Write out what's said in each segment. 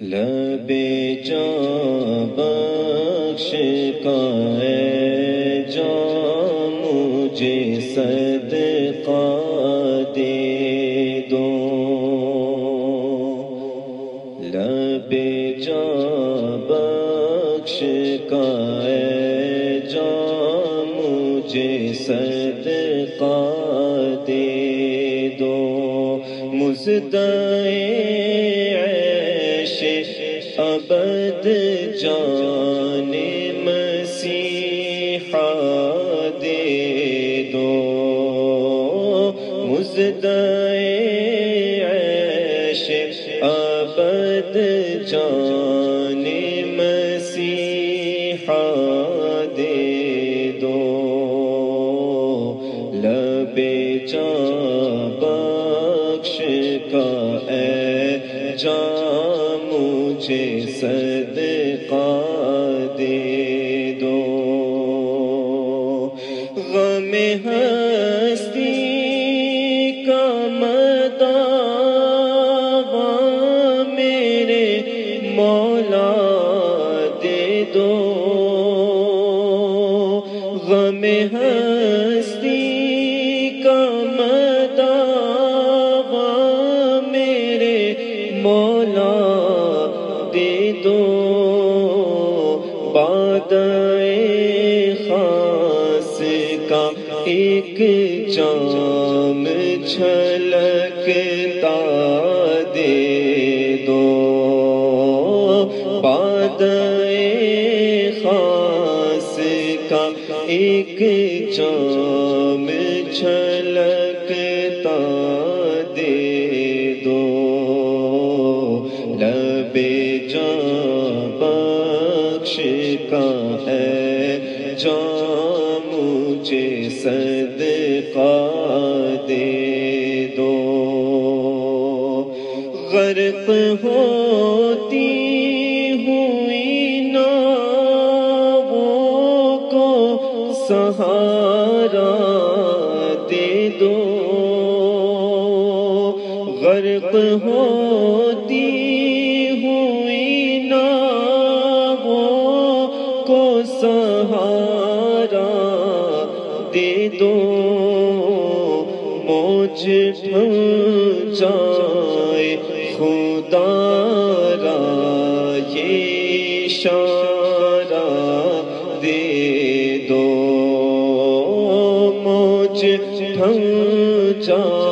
لب جان بخش کا ہے جان مجھے صدقہ دے دو۔ لب جان بخش کا ہے جان مجھے صدقہ دے دو۔ مزدائے ابد جان مسیحا دے دو۔ مزدائے عیش ابد جان مسیحا دے دو۔ لب جان غم ہستی کا مداوا میرے مولا دے دو۔ غم ہستی کا مداوا میرے مولا دے دو۔ باد چھلکتا دے دو۔ بادل غرق ہوتی ہوئی ناؤں کو سہارا دے دو۔ غرق ہوتی ہوئی ناؤں کو سہارا دے دو۔ موج ڈھل خدا یہ شارا دے دو مجھ ڈھل جائے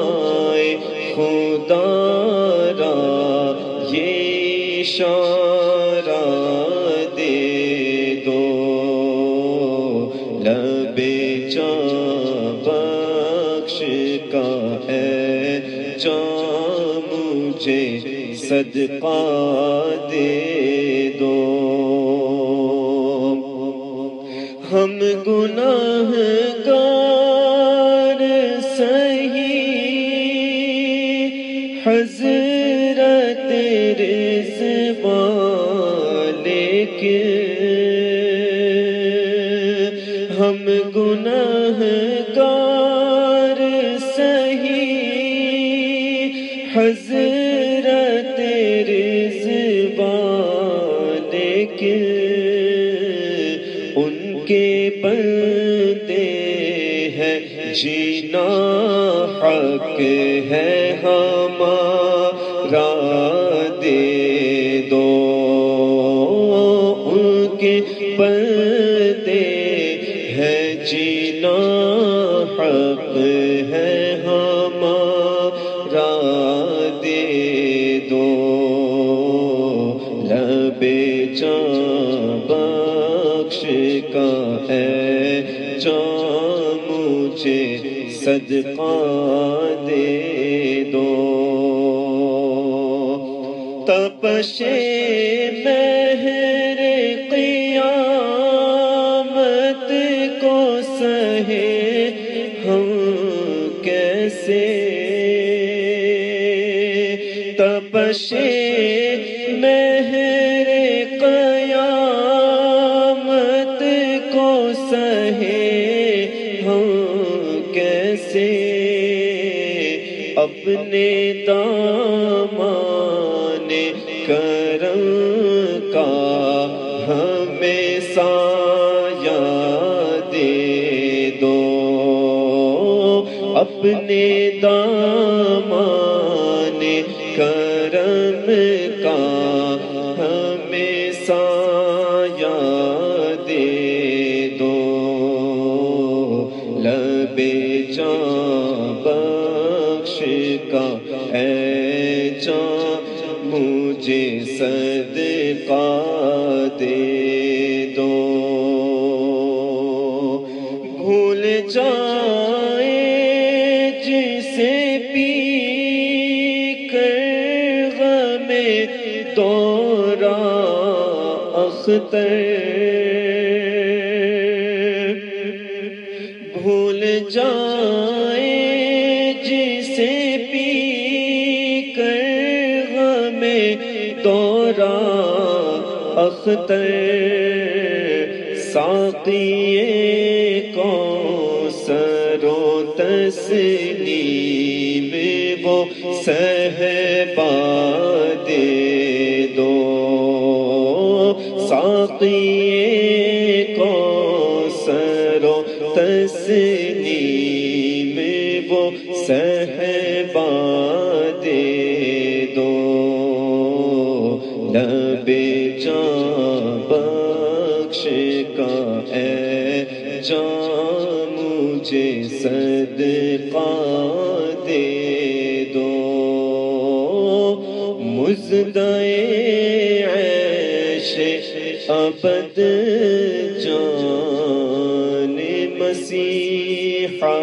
صدقہ دے دو۔ ہم گناہ گار سہی، حضرت رضوان کے ہم گناہ گار سہی، حضرت ان کے بندے ہیں۔ جینا حق ہے ہمارا، دے دو ان کے بندے ہیں۔ جینا حق ہے ہمارا۔ جان مجھے صدقہ دے دو۔ تپشے اپنے دامان کرم کا ہمیں سایہ دے دو۔ اپنے دامان کرم کا کا مجھے صدقہ دے دو۔ بھول جائے جسے پی کر غم دورا اختر۔ بھول جائے اختر ساقی کو سرو تسلیم وہ صحبا دے دو۔ ساقی کو سرو تسلیم بخش کا اے جان مجھے صدقہ دے دو۔ مزدائے عیش ابد جان مسیحا۔